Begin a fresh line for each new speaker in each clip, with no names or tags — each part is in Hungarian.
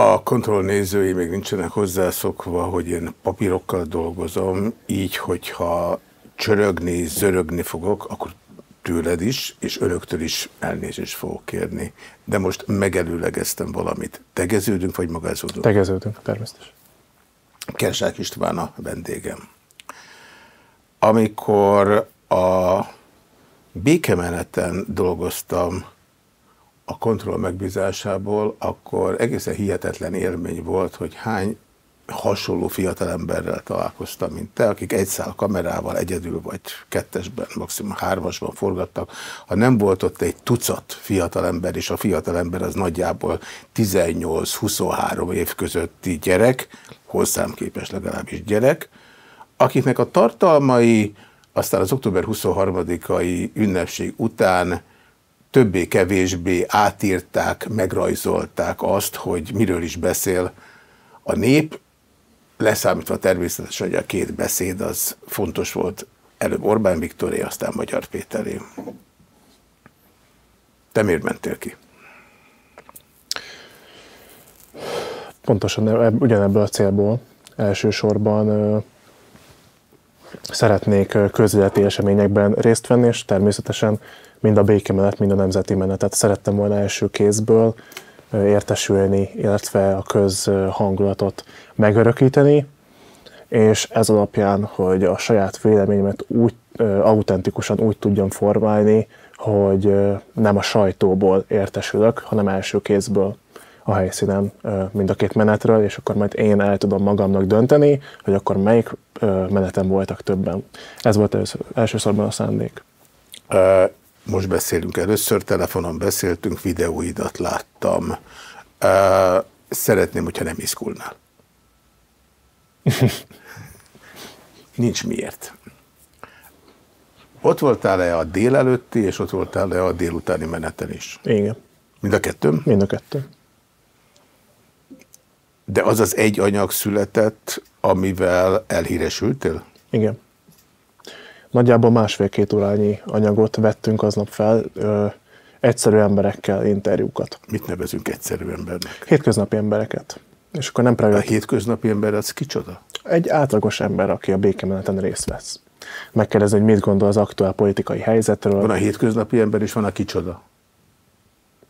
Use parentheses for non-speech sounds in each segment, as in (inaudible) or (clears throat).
A kontrollnézői még nincsenek hozzászokva, hogy én papírokkal dolgozom, így, hogyha csörögni, zörögni fogok, akkor tőled is, és önöktől is elnézést fogok kérni. De most megelőlegeztem valamit. Tegeződünk, vagy magázódunk?
Tegeződünk, természetesen.
Kersák István a vendégem. Amikor a békemeneten dolgoztam a kontroll megbízásából, akkor egészen hihetetlen élmény volt, hogy hány hasonló fiatalemberrel találkoztam, mint te, akik egy szál kamerával egyedül vagy kettesben, maximum hármasban forgattak. Ha nem volt ott egy tucat fiatalember, és a fiatalember az nagyjából 18-23 év közötti gyerek, hozzám képes legalábbis gyerek, akiknek a tartalmai aztán az október 23-ai ünnepség után többé-kevésbé átírták, megrajzolták azt, hogy miről is beszél a nép, leszámítva természetesen, hogy a két beszéd az fontos volt, előbb Orbán Viktoré, aztán Magyar Péteré. Te miért mentél ki?
Pontosan ugyanebből a célból elsősorban szeretnék közéleti eseményekben részt venni, és természetesen mind a békemenet, mind a nemzeti menetet szerettem volna első kézből értesülni, illetve a közhangulatot megörökíteni, és ez alapján, hogy a saját véleményemet úgy autentikusan úgy tudjam formálni, hogy nem a sajtóból értesülök, hanem első kézből a helyszínen mind a két menetről, és akkor majd én el tudom magamnak dönteni, hogy akkor melyik menetem voltak többen. Ez volt először, elsősorban a szándék.
Most beszélünk először, telefonon beszéltünk, videóidat láttam. Szeretném, hogyha nem iszkulnál. (laughs) Nincs miért. Ott voltál-e a délelőtti, és ott voltál-e a délutáni meneten is?
Igen.
Mind a kettő?
Mind a kettő.
De az az egy anyag született, amivel elhíresültél?
Igen. Nagyjából másfél-két órányi anyagot vettünk aznap fel, ö, egyszerű emberekkel interjúkat.
Mit nevezünk egyszerű embernek?
Hétköznapi embereket. És akkor nem private.
A hétköznapi ember az kicsoda?
Egy átlagos ember, aki a békemeneten részt vesz. Megkérdezni, hogy mit gondol az aktuál politikai helyzetről.
Van a hétköznapi ember, és van a kicsoda.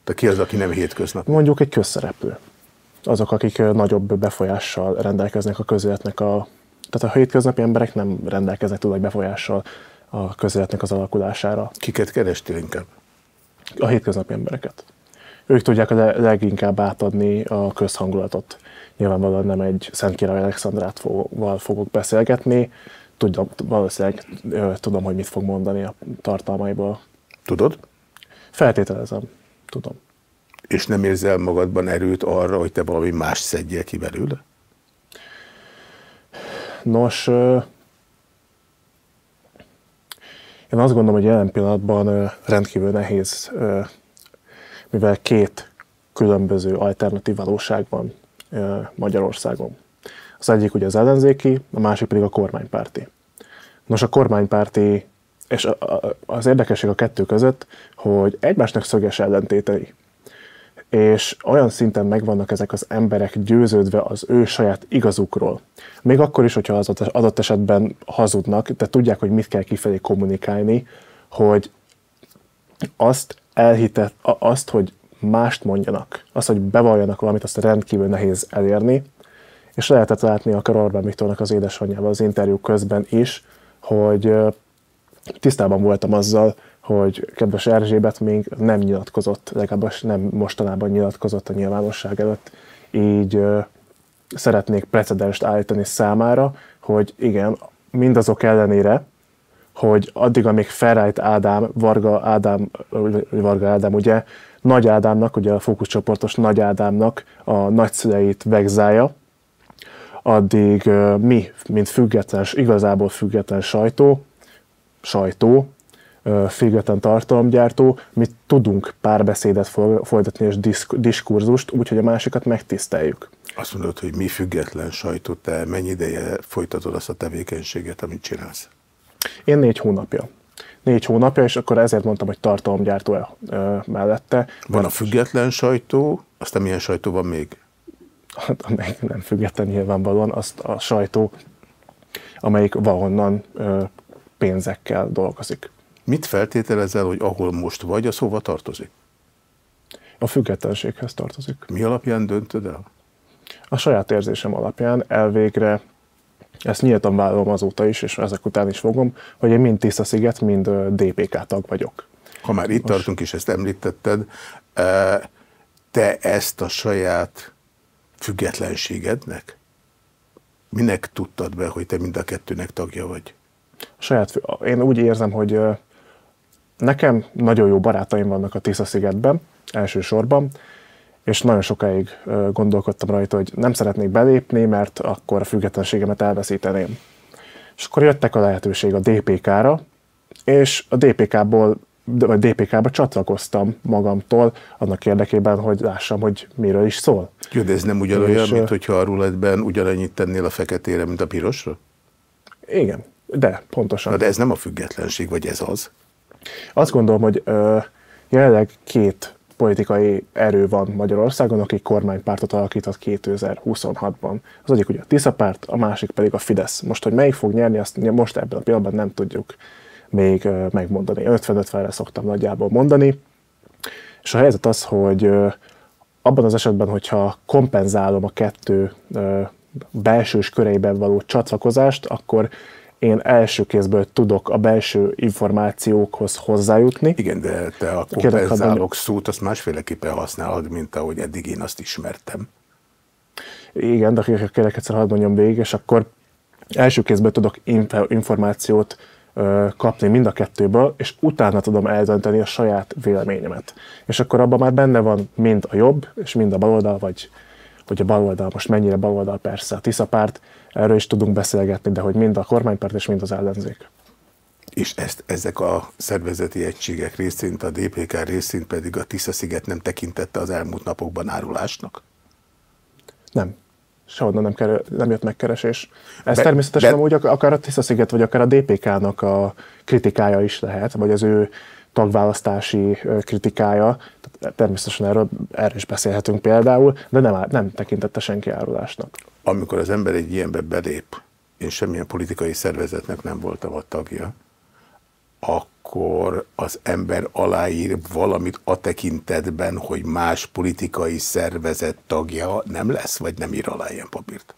De ki az, aki nem hétköznapi?
Mondjuk egy közszereplő. Azok, akik nagyobb befolyással rendelkeznek a közéletnek a... Tehát a hétköznapi emberek nem rendelkeznek nagy befolyással a közéletnek az alakulására.
Kiket kerestél inkább?
A hétköznapi embereket. Ők tudják a leginkább átadni a közhangulatot nyilvánvalóan nem egy Szent Király Alexandrátval fogok beszélgetni, tudom, valószínűleg tudom, hogy mit fog mondani a tartalmaiból.
Tudod?
Feltételezem, tudom.
És nem érzel magadban erőt arra, hogy te valami más szedjél ki belőle?
Nos, én azt gondolom, hogy jelen pillanatban rendkívül nehéz, mivel két különböző alternatív valóság van Magyarországon. Az egyik ugye az ellenzéki, a másik pedig a kormánypárti. Nos, a kormánypárti, és az érdekesség a kettő között, hogy egymásnak szöges ellentétei. És olyan szinten megvannak ezek az emberek győződve az ő saját igazukról. Még akkor is, hogyha az adott esetben hazudnak, de tudják, hogy mit kell kifelé kommunikálni, hogy azt elhitet, azt, hogy mást mondjanak, az, hogy bevalljanak valamit, azt rendkívül nehéz elérni, és lehetett látni a Orbán Viktornak az édesanyjával az interjú közben is, hogy tisztában voltam azzal, hogy kedves Erzsébet még nem nyilatkozott, legalábbis nem mostanában nyilatkozott a nyilvánosság előtt, így szeretnék precedenst állítani számára, hogy igen, mindazok ellenére, hogy addig, amíg Ferrajt Ádám, Varga Ádám, Varga Ádám ugye nagy Ádámnak, ugye a fókuszcsoportos Nagy Ádámnak a nagyszüleit vegzája, addig mi, mint független, igazából független sajtó, sajtó, független tartalomgyártó, mi tudunk párbeszédet folytatni és disk, diskurzust, úgyhogy a másikat megtiszteljük.
Azt mondod, hogy mi független sajtó, te mennyi ideje folytatod azt a tevékenységet, amit csinálsz?
Én négy hónapja négy hónapja, és akkor ezért mondtam, hogy tartalomgyártó mellette.
Van a független sajtó, aztán milyen sajtó van még?
amelyik nem független nyilvánvalóan, azt a sajtó, amelyik valahonnan pénzekkel dolgozik.
Mit feltételezel, hogy ahol most vagy, az hova tartozik?
A függetlenséghez tartozik.
Mi alapján döntöd el?
A saját érzésem alapján elvégre, ezt nyíltan vállalom azóta is, és ezek után is fogom, hogy én mind Tisza Sziget, mind DPK tag vagyok.
Ha már itt most... tartunk, és ezt említetted, te ezt a saját függetlenségednek? Minek tudtad be, hogy te mind a kettőnek tagja vagy?
A saját, én úgy érzem, hogy nekem nagyon jó barátaim vannak a Tisza-szigetben, elsősorban, és nagyon sokáig gondolkodtam rajta, hogy nem szeretnék belépni, mert akkor a függetlenségemet elveszíteném. És akkor jöttek a lehetőség a DPK-ra, és a DPK-ból vagy DPK-ba csatlakoztam magamtól, annak érdekében, hogy lássam, hogy miről is szól.
Jó, de ez nem ugyanolyan, és, mint hogyha a ruletben ugyanannyit tennél a feketére, mint a pirosra?
Igen, de pontosan.
Na, de ez nem a függetlenség, vagy ez az?
Azt gondolom, hogy ö, jelenleg két politikai erő van Magyarországon, aki kormánypártot alakított 2026-ban. Az egyik ugye a Tisza párt, a másik pedig a Fidesz. Most, hogy melyik fog nyerni, azt most ebben a pillanatban nem tudjuk még megmondani. 50-50-re szoktam nagyjából mondani. És a helyzet az, hogy abban az esetben, hogyha kompenzálom a kettő belsős köreiben való csatlakozást, akkor én első kézből tudok a belső információkhoz hozzájutni.
Igen, de te a kompenzálok szót azt másféleképpen használod, mint ahogy eddig én azt ismertem.
Igen, de kérlek egyszer hadd mondjam végig, és akkor első kézből tudok információt kapni mind a kettőből, és utána tudom eldönteni a saját véleményemet. És akkor abban már benne van mind a jobb, és mind a baloldal, vagy hogy a baloldal most mennyire baloldal persze, a Tisza párt, erről is tudunk beszélgetni, de hogy mind a kormánypárt és mind az ellenzék.
És ezt, ezek a szervezeti egységek részint, a DPK részint pedig a Tisza-sziget nem tekintette az elmúlt napokban árulásnak?
Nem sehonnan nem, kerül, nem jött megkeresés. Ez be, természetesen be, úgy akár a Tisza-sziget, vagy akár a DPK-nak a kritikája is lehet, vagy az ő tagválasztási kritikája. Természetesen erről, erről is beszélhetünk például, de nem, nem tekintette senki árulásnak.
Amikor az ember egy ilyenbe belép, én semmilyen politikai szervezetnek nem voltam a tagja, akkor az ember aláír valamit a tekintetben, hogy más politikai szervezet tagja nem lesz, vagy nem ír alá ilyen papírt?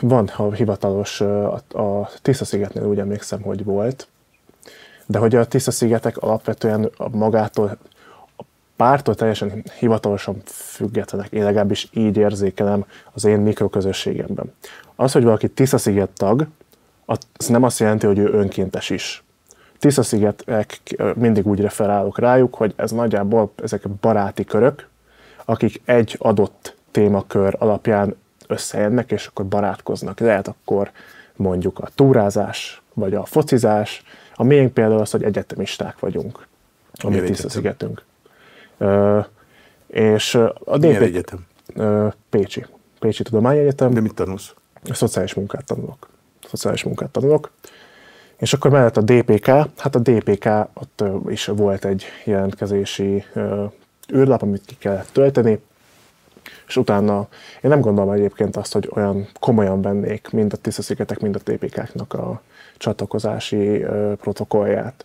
Van, ha hivatalos, a, a Tisza-szigetnél úgy emlékszem, hogy volt, de hogy a Tisza-szigetek alapvetően magától, a pártól teljesen hivatalosan függetlenek, én legalábbis így érzékelem az én mikroközösségemben. Az, hogy valaki Tisza-sziget tag, az nem azt jelenti, hogy ő önkéntes is. Tisza-szigetek mindig úgy referálok rájuk, hogy ez nagyjából ezek baráti körök, akik egy adott témakör alapján összejönnek, és akkor barátkoznak. Lehet akkor mondjuk a túrázás, vagy a focizás. A miénk például az, hogy egyetemisták vagyunk, a mi Tisza-szigetünk. és a
DP... egyetem?
Pécsi. Pécsi Tudományegyetem.
De mit tanulsz?
A szociális munkát tanulok szociális munkát tanulok. És akkor mellett a DPK, hát a DPK ott is volt egy jelentkezési űrlap, amit ki kellett tölteni, és utána én nem gondolom egyébként azt, hogy olyan komolyan vennék mind a Tisza-szigetek, mind a DPK-knak a csatlakozási protokollját.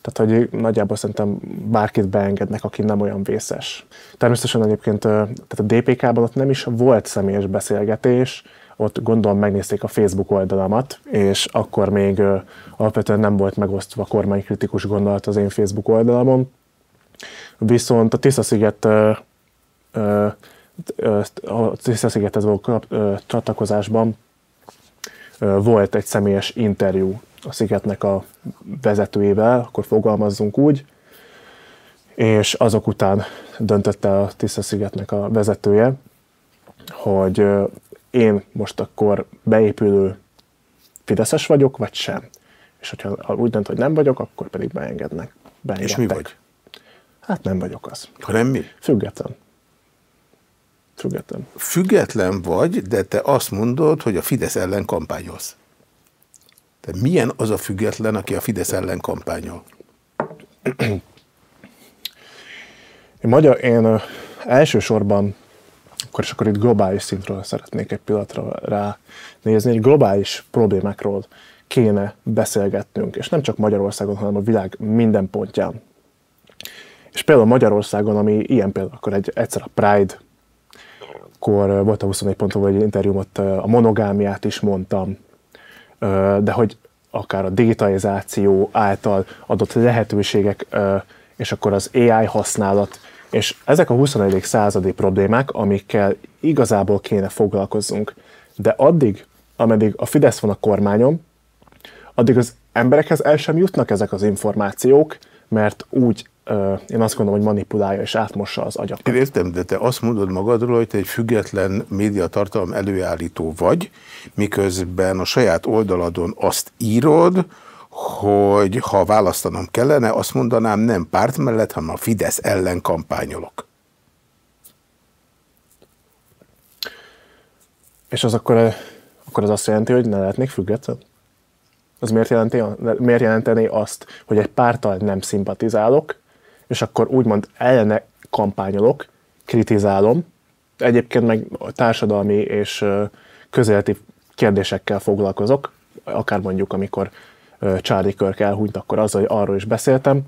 Tehát, hogy nagyjából szerintem bárkit beengednek, aki nem olyan vészes. Természetesen egyébként tehát a DPK-ban ott nem is volt személyes beszélgetés, ott gondolom megnézték a Facebook oldalamat, és akkor még alapvetően nem volt megosztva kormánykritikus gondolat az én Facebook oldalamon. Viszont a Tisza-sziget Tisza-szigethez való csatlakozásban volt egy személyes interjú a szigetnek a vezetőjével, akkor fogalmazzunk úgy, és azok után döntött el a Tisza-szigetnek a vezetője, hogy én most akkor beépülő Fideszes vagyok, vagy sem. És hogyha úgy dönt, hogy nem vagyok, akkor pedig beengednek.
És mi vagy?
Hát nem vagyok az.
Ha nem mi?
Független. Független.
Független vagy, de te azt mondod, hogy a Fidesz ellen kampányolsz. Te milyen az a független, aki a Fidesz ellen kampányol? (clears throat)
Én, magyar, én elsősorban akkor, és akkor itt globális szintről szeretnék egy pillanatra rá nézni, egy globális problémákról kéne beszélgetnünk, és nem csak Magyarországon, hanem a világ minden pontján. És például Magyarországon, ami ilyen például, akkor egy, egyszer a Pride, akkor volt a 24 ponton egy interjúmot, a monogámiát is mondtam, de hogy akár a digitalizáció által adott lehetőségek, és akkor az AI használat, és ezek a 21. századi problémák, amikkel igazából kéne foglalkozzunk. De addig, ameddig a Fidesz van a kormányon, addig az emberekhez el sem jutnak ezek az információk, mert úgy én azt gondolom, hogy manipulálja és átmossa az agyakat.
Én értem, de te azt mondod magadról, hogy te egy független médiatartalom előállító vagy, miközben a saját oldaladon azt írod, hogy ha választanom kellene, azt mondanám nem párt mellett, hanem a Fidesz ellen kampányolok.
És az akkor, akkor az azt jelenti, hogy ne lehetnék független? Az miért, jelenti, miért jelenteni azt, hogy egy pártal nem szimpatizálok, és akkor úgymond ellene kampányolok, kritizálom, egyébként meg társadalmi és közéleti kérdésekkel foglalkozok, akár mondjuk, amikor Charlie Kirk elhunyt, akkor azzal, hogy arról is beszéltem.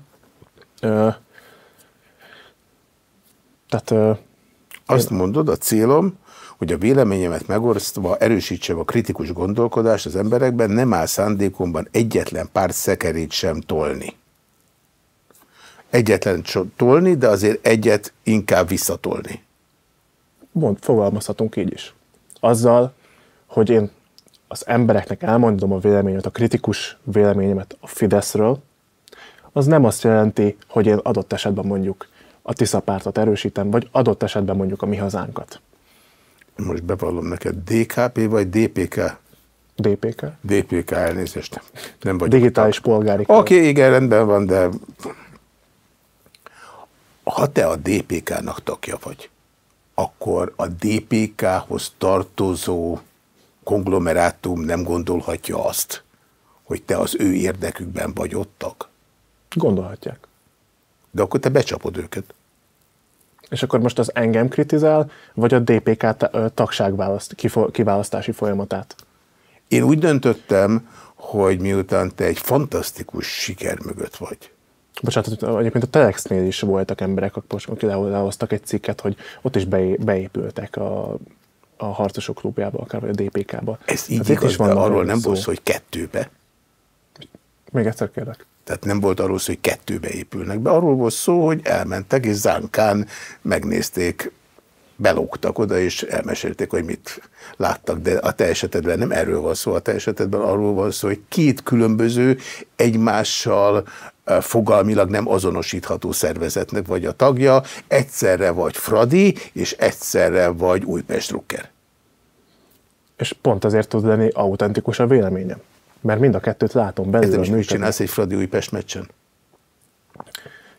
Tehát, Azt én... mondod, a célom, hogy a véleményemet megosztva erősítsem a kritikus gondolkodást az emberekben, nem áll szándékomban egyetlen pár szekerét sem tolni egyetlen tolni, de azért egyet inkább visszatolni.
Mond, fogalmazhatunk így is. Azzal, hogy én az embereknek elmondom a véleményet, a kritikus véleményemet a Fideszről, az nem azt jelenti, hogy én adott esetben mondjuk a Tisza pártot erősítem, vagy adott esetben mondjuk a mi hazánkat.
Most bevallom neked, DKP vagy DPK?
DPK.
DPK elnézést. Nem vagy.
Digitális polgári.
Oké, okay, igen, rendben van, de ha te a DPK-nak tagja vagy, akkor a DPK-hoz tartozó konglomerátum nem gondolhatja azt, hogy te az ő érdekükben vagy ott tag?
Gondolhatják.
De akkor te becsapod őket.
És akkor most az engem kritizál, vagy a DPK tagság kiválasztási folyamatát?
Én úgy döntöttem, hogy miután te egy fantasztikus siker mögött vagy,
Bocsánat, egyébként a Telexnél is voltak emberek, akik lehoztak egy cikket, hogy ott is beépültek a, a harcosok klubjába, akár vagy a DPK-ba.
Ez így hát igaz, van arról nem volt szó, hogy kettőbe.
Még egyszer kérlek.
Tehát nem volt arról szó, hogy kettőbe épülnek be. Arról volt szó, hogy elmentek, és zánkán megnézték, belógtak oda, és elmesélték, hogy mit láttak. De a te esetedben nem erről van szó, a te esetedben arról van szó, hogy két különböző egymással fogalmilag nem azonosítható szervezetnek vagy a tagja, egyszerre vagy Fradi, és egyszerre vagy Újpest Drucker.
És pont azért tud lenni autentikus a véleményem. Mert mind a kettőt látom belőle.
Ez mit csinálsz egy Fradi Újpest meccsen?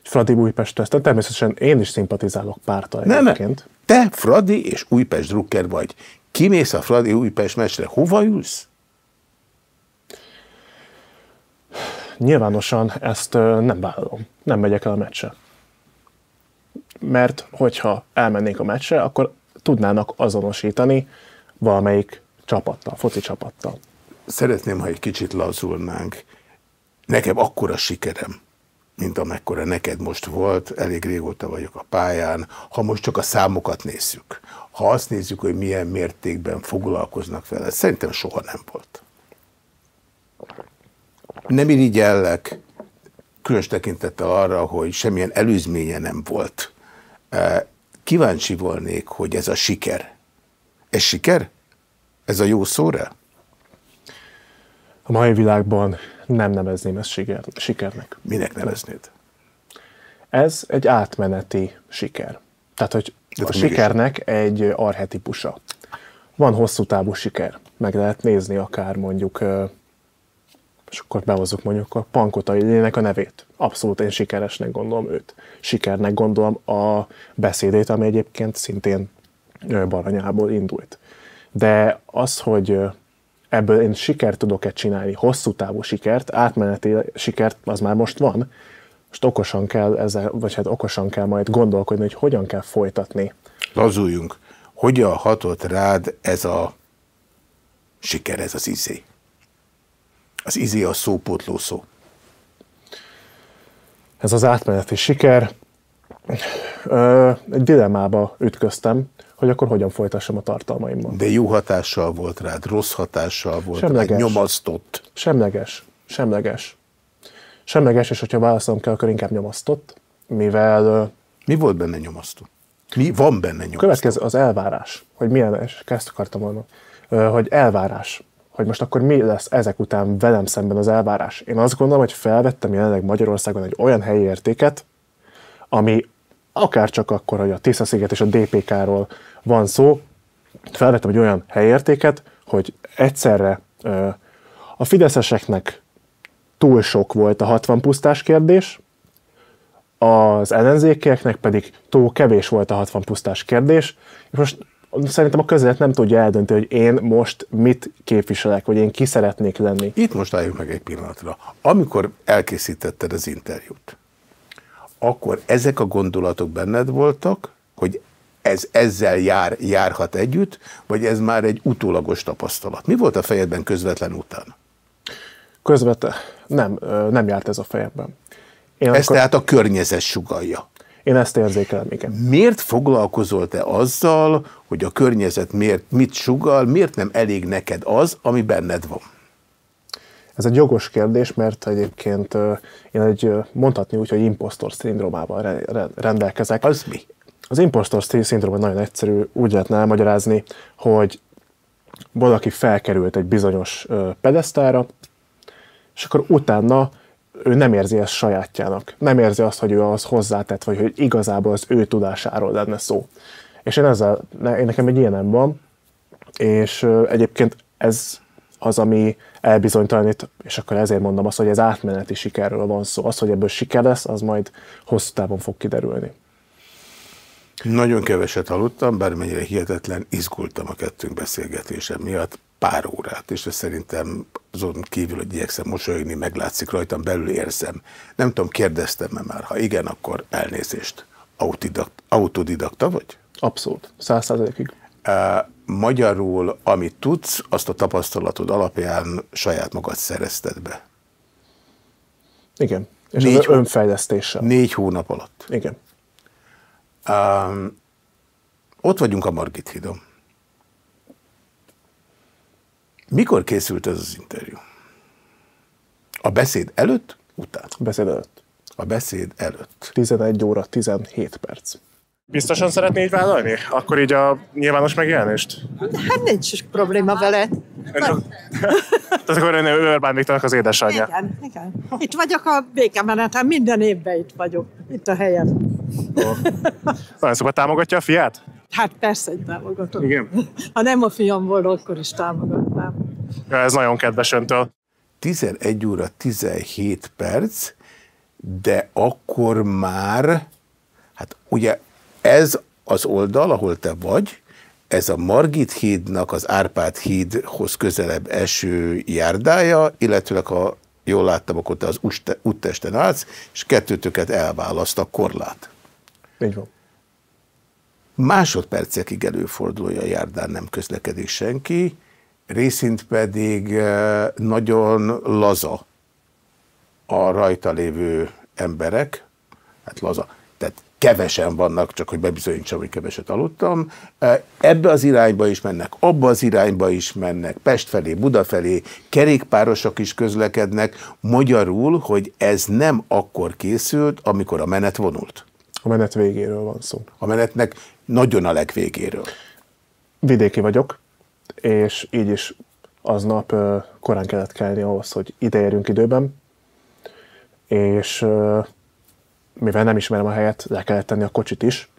Fradi Újpest ezt természetesen én is szimpatizálok pártal nem, egyébként.
Te Fradi és Újpest Drucker vagy. Kimész a Fradi Újpest meccsre, hova ülsz?
nyilvánosan ezt nem vállalom. Nem megyek el a meccse. Mert hogyha elmennék a meccse, akkor tudnának azonosítani valamelyik csapattal, foci csapattal.
Szeretném, ha egy kicsit lazulnánk. Nekem akkora sikerem, mint amekkora neked most volt, elég régóta vagyok a pályán, ha most csak a számokat nézzük. Ha azt nézzük, hogy milyen mértékben foglalkoznak vele, szerintem soha nem volt nem irigyellek, különös tekintettel arra, hogy semmilyen előzménye nem volt. Kíváncsi volnék, hogy ez a siker. Ez siker? Ez a jó szóra?
A mai világban nem nevezném ezt siker, sikernek.
Minek neveznéd?
Ez egy átmeneti siker. Tehát, hogy De a sikernek is. egy arhetipusa. Van hosszú távú siker. Meg lehet nézni akár mondjuk és akkor behozzuk mondjuk a Pankotai Lének a nevét. Abszolút én sikeresnek gondolom őt. Sikernek gondolom a beszédét, ami egyébként szintén Baranyából indult. De az, hogy ebből én sikert tudok-e csinálni, hosszú távú sikert, átmeneti sikert, az már most van, most okosan kell ezzel, vagy hát okosan kell majd gondolkodni, hogy hogyan kell folytatni.
Lazuljunk hogyan hatott rád ez a siker, ez az izé? Az izé a szópotló szó.
Ez az átmeneti siker. Ö, egy dilemmába ütköztem, hogy akkor hogyan folytassam a tartalmaimmal.
De jó hatással volt rád, rossz hatással volt
Semleges.
rád, nyomasztott.
Semleges. Semleges. Semleges, és hogyha válaszolom kell, akkor inkább nyomasztott, mivel
Mi volt benne nyomasztó? Mi van benne nyomasztó?
következő az elvárás, hogy milyen, és ezt akartam volna, hogy elvárás, hogy most akkor mi lesz ezek után velem szemben az elvárás. Én azt gondolom, hogy felvettem jelenleg Magyarországon egy olyan helyi értéket, ami akár csak akkor, hogy a Tisza-sziget és a DPK-ról van szó, felvettem egy olyan helyértéket, hogy egyszerre a fideszeseknek túl sok volt a 60 pusztás kérdés, az ellenzékieknek pedig túl kevés volt a 60 pusztás kérdés, és most szerintem a közélet nem tudja eldönteni, hogy én most mit képviselek, vagy én ki szeretnék lenni.
Itt most álljunk meg egy pillanatra. Amikor elkészítetted az interjút, akkor ezek a gondolatok benned voltak, hogy ez ezzel jár, járhat együtt, vagy ez már egy utólagos tapasztalat? Mi volt a fejedben közvetlen utána?
Közvetlen, nem, nem járt ez a fejemben. Én,
Ez
akkor,
tehát a környezet sugalja.
én ezt érzékelem, igen.
Miért foglalkozol te azzal, hogy a környezet miért, mit sugal, miért nem elég neked az, ami benned van?
Ez egy jogos kérdés, mert egyébként én egy, mondhatni úgy, hogy impostor szindrómával re- re- rendelkezek.
Az mi?
Az impostor szindróma nagyon egyszerű, úgy lehetne elmagyarázni, hogy valaki felkerült egy bizonyos pedesztára, és akkor utána ő nem érzi ezt sajátjának. Nem érzi azt, hogy ő az hozzátett, vagy hogy igazából az ő tudásáról lenne szó. És én ezzel, én nekem egy ilyenem van, és egyébként ez az, ami elbizonytalanít, és akkor ezért mondom azt, hogy ez átmeneti sikerről van szó. Az, hogy ebből siker lesz, az majd hosszú távon fog kiderülni.
Nagyon keveset aludtam, bármennyire hihetetlen, izgultam a kettőnk beszélgetése miatt pár órát, és ez szerintem azon kívül, hogy igyekszem mosolyogni, meglátszik rajtam, belül érzem. Nem tudom, kérdeztem-e már, ha igen, akkor elnézést. Autodidakt, autodidakta vagy?
Abszolút, száz százalékig.
Magyarul, amit tudsz, azt a tapasztalatod alapján saját magad szerezted be.
Igen. És
Négy
az önfejlesztéssel.
Négy hónap alatt.
Igen.
Um, ott vagyunk a Margit hídon. Mikor készült ez az interjú? A beszéd előtt, után?
Beszéd előtt.
A beszéd előtt.
11 óra 17 perc. Biztosan szeretné így vállalni? Akkor így a nyilvános megjelenést?
Hát nincs is probléma vele. (laughs)
Tehát akkor ön Orbán Viktornak az édesanyja.
Igen, igen. Itt vagyok a békemeneten, minden évben itt vagyok, itt a helyen.
Nagyon szóval támogatja a fiát?
Hát persze, hogy támogatom.
Igen.
Ha nem a fiam volna, akkor is támogatnám.
Ja, ez nagyon kedves öntől.
11 óra 17 perc, de akkor már, hát ugye ez az oldal, ahol te vagy, ez a Margit hídnak az Árpád hídhoz közelebb eső járdája, illetőleg ha jól láttam, akkor te az úttesten állsz, és kettőtöket elválaszt a korlát.
Így van.
Másodpercekig előfordul, hogy a járdán nem közlekedik senki, részint pedig eh, nagyon laza a rajta lévő emberek, hát laza, kevesen vannak, csak hogy bebizonyítsam, hogy keveset aludtam. Ebbe az irányba is mennek, abba az irányba is mennek, Pest felé, Buda felé, kerékpárosok is közlekednek, magyarul, hogy ez nem akkor készült, amikor a menet vonult.
A menet végéről van szó.
A menetnek nagyon a legvégéről.
Vidéki vagyok, és így is aznap korán kellett kelni ahhoz, hogy ide érjünk időben, és mivel nem ismerem a helyet, le kellett tenni a kocsit is,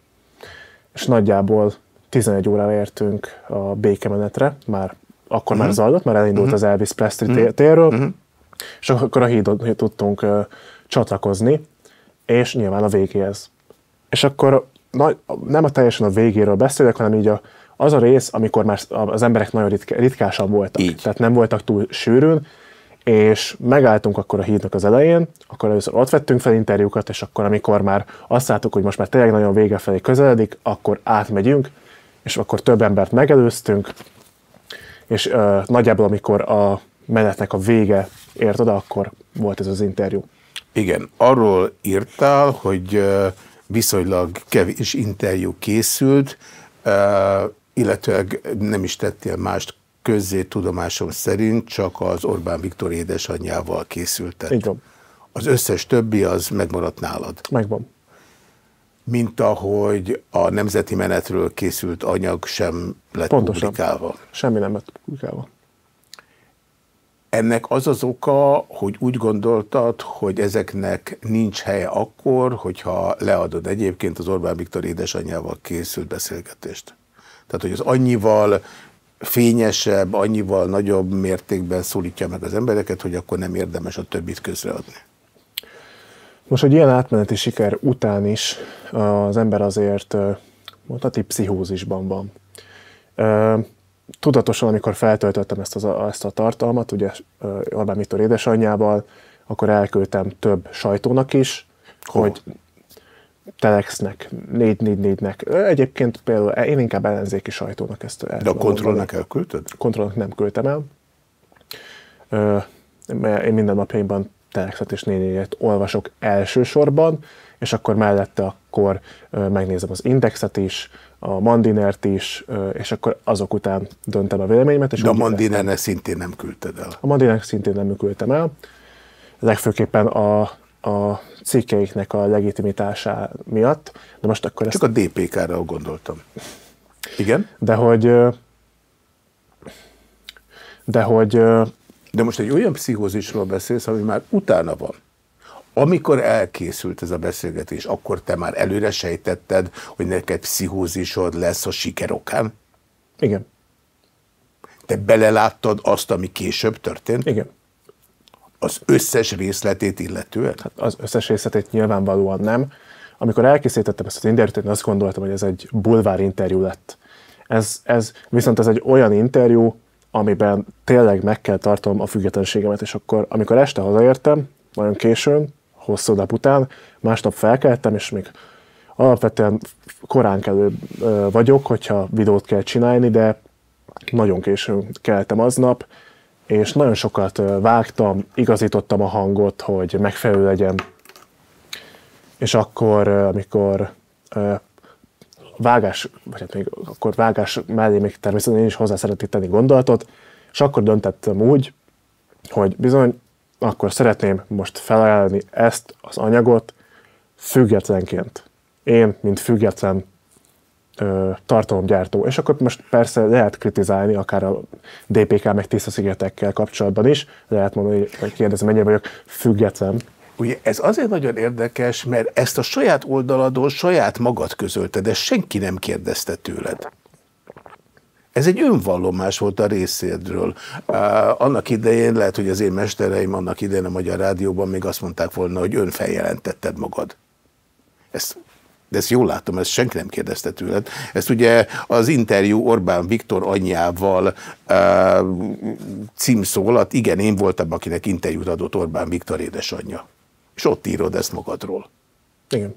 és nagyjából 11 órára értünk a békemenetre, már akkor már zajlott, már elindult az Elvis Presley té- térről, és akkor a hídon tudtunk ö, csatlakozni, és nyilván a végéhez. És akkor nagy, nem a teljesen a végéről beszélek, hanem így a, az a rész, amikor már az emberek nagyon ritk, ritkásan voltak.
Így.
Tehát nem voltak túl sűrűn, és megálltunk akkor a hídnak az elején, akkor először ott vettünk fel interjúkat, és akkor amikor már azt láttuk, hogy most már tényleg nagyon vége felé közeledik, akkor átmegyünk, és akkor több embert megelőztünk, és ö, nagyjából amikor a menetnek a vége ért oda, akkor volt ez az interjú.
Igen, arról írtál, hogy viszonylag kevés interjú készült, ö, illetőleg nem is tettél mást közzé tudomásom szerint, csak az Orbán Viktor édesanyjával készültet.
Így van.
Az összes többi az megmaradt nálad.
Megvan.
Mint ahogy a nemzeti menetről készült anyag sem lett
Pontosan.
publikálva.
Semmi nem lett publikálva.
Ennek az az oka, hogy úgy gondoltad, hogy ezeknek nincs helye akkor, hogyha leadod egyébként az Orbán Viktor édesanyjával készült beszélgetést. Tehát, hogy az annyival fényesebb, annyival nagyobb mértékben szólítja meg az embereket, hogy akkor nem érdemes a többit közreadni.
Most egy ilyen átmeneti siker után is az ember azért mondhatni pszichózisban van. Tudatosan, amikor feltöltöttem ezt, az, ezt a tartalmat, ugye Orbán Viktor édesanyjával, akkor elküldtem több sajtónak is,
Hova?
hogy Telexnek, 444-nek, egyébként például én inkább ellenzéki sajtónak ezt el
De a kontrollnak elküldted?
kontrollnak nem küldtem el. Mert én minden napjaimban Telexet és 4 olvasok elsősorban, és akkor mellette akkor megnézem az Indexet is, a Mandinert is, és akkor azok után döntem a véleményemet. És
De a
úgy éreztem-
Mandinerne szintén nem küldted el.
a Mandinek szintén nem küldtem el. Legfőképpen a, a cikkeiknek a legitimitása miatt, de most akkor ezt
Csak a DPK-ra gondoltam. Igen?
de hogy de hogy
De most egy olyan pszichózisról beszélsz, ami már utána van. Amikor elkészült ez a beszélgetés, akkor te már előre sejtetted, hogy neked pszichózisod lesz a sikerokán?
igen,
Te beleláttad azt, ami később történt?
igen.
Az összes részletét illetően?
az összes részletét nyilvánvalóan nem. Amikor elkészítettem ezt az interjút, én azt gondoltam, hogy ez egy bulvár interjú lett. Ez, ez, viszont ez egy olyan interjú, amiben tényleg meg kell tartom a függetlenségemet, és akkor, amikor este hazaértem, nagyon későn, hosszú nap után, másnap felkeltem, és még alapvetően korán kelő vagyok, hogyha videót kell csinálni, de nagyon későn keltem aznap, és nagyon sokat vágtam, igazítottam a hangot, hogy megfelelő legyen. És akkor, amikor vágás, vagy hát még akkor vágás mellé még természetesen én is hozzá szeretnék tenni gondolatot, és akkor döntettem úgy, hogy bizony, akkor szeretném most felajánlani ezt az anyagot függetlenként. Én, mint független ö, tartalomgyártó. És akkor most persze lehet kritizálni, akár a DPK meg Tisza szigetekkel kapcsolatban is, lehet mondani, hogy kérdezem, mennyire vagyok független.
Ugye ez azért nagyon érdekes, mert ezt a saját oldaladon saját magad közölte, de senki nem kérdezte tőled. Ez egy önvallomás volt a részédről. Uh, annak idején, lehet, hogy az én mestereim annak idején a Magyar Rádióban még azt mondták volna, hogy ön feljelentetted magad. Ezt, de ezt jól látom, ezt senki nem kérdezte tőled. Ezt ugye az interjú Orbán Viktor anyjával uh, címszó alatt, igen, én voltam, akinek interjút adott Orbán Viktor édesanyja. És ott írod ezt magadról.
Igen.